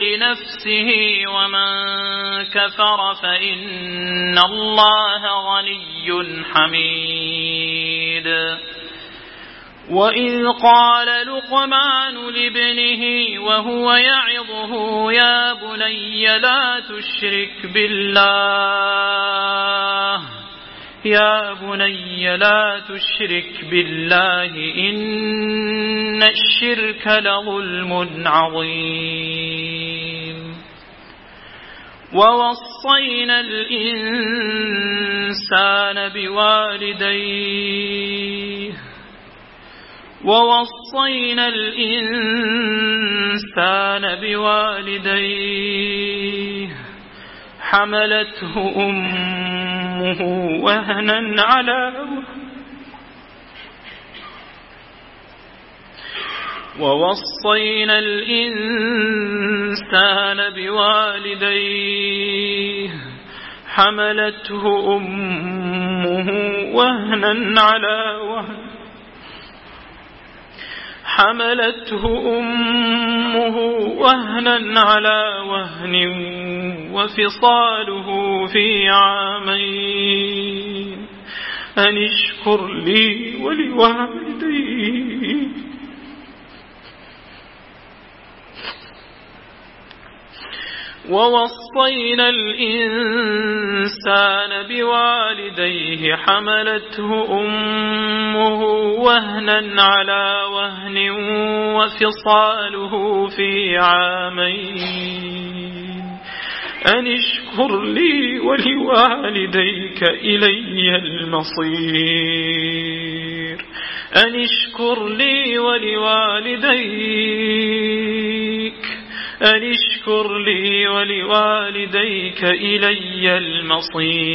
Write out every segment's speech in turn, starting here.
لنفسه ومن كفر فإن الله غني حميد وإذ قال لقمان لابنه وهو يعظه يا بني لا تشرك بالله يا بني لا تشرك بالله إن الشرك لظلم عظيم. ووصينا الإنسان بوالديه. ووصينا الإنسان بوالديه. حملته أمه وهنا على ووصينا الإنسان بوالديه حملته أمه وهنا على وهن حملته أمه وهنا على وهن وفصاله في عامين. أن اشكر لي ولوالدي. ووصينا الإنسان بوالديه حملته أمه وهنا على وهن وفصاله في عامين. أن اشكر لي ولوالديك إلي المصير. أن اشكر لي ولوالديك. أن اشكر لي ولوالديك إلي المصير.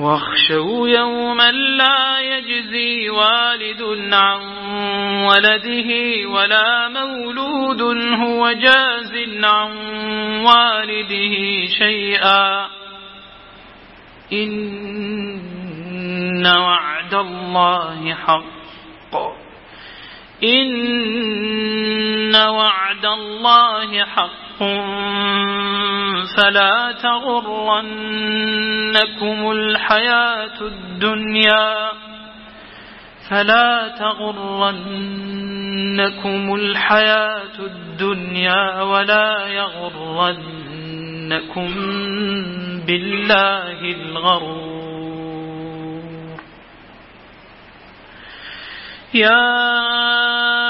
واخشوا يوما لا يجزي والد عن ولده ولا مولود هو جاز عن والده شيئا. إن وعد الله حق. إن وعد الله حق. فلا تغرنكم الحياة الدنيا فلا تغرنكم الحياة الدنيا ولا يغرنكم بالله الغرور. يا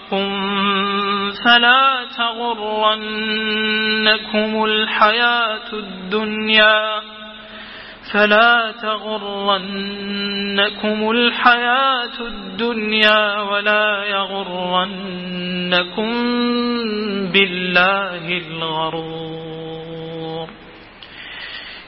فلا تغرنكم الحياة الدنيا فلا تغرنكم الحياة الدنيا ولا يغرنكم بالله الغرور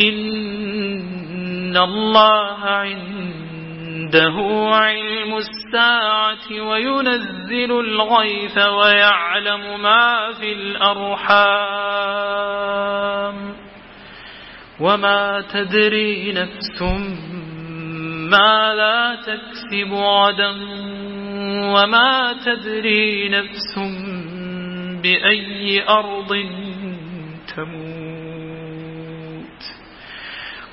إن الله عنده علم الساعة وينزل الغيث ويعلم ما في الأرحام وما تدري نفس ماذا تكسب غدا وما تدري نفس بأي أرض تموت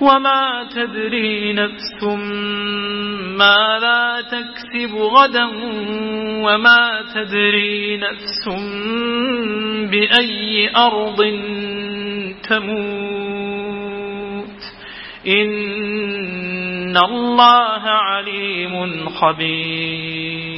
وما تدري نفس ماذا تكسب غدا وما تدري نفس بأي أرض تموت إن الله عليم خبير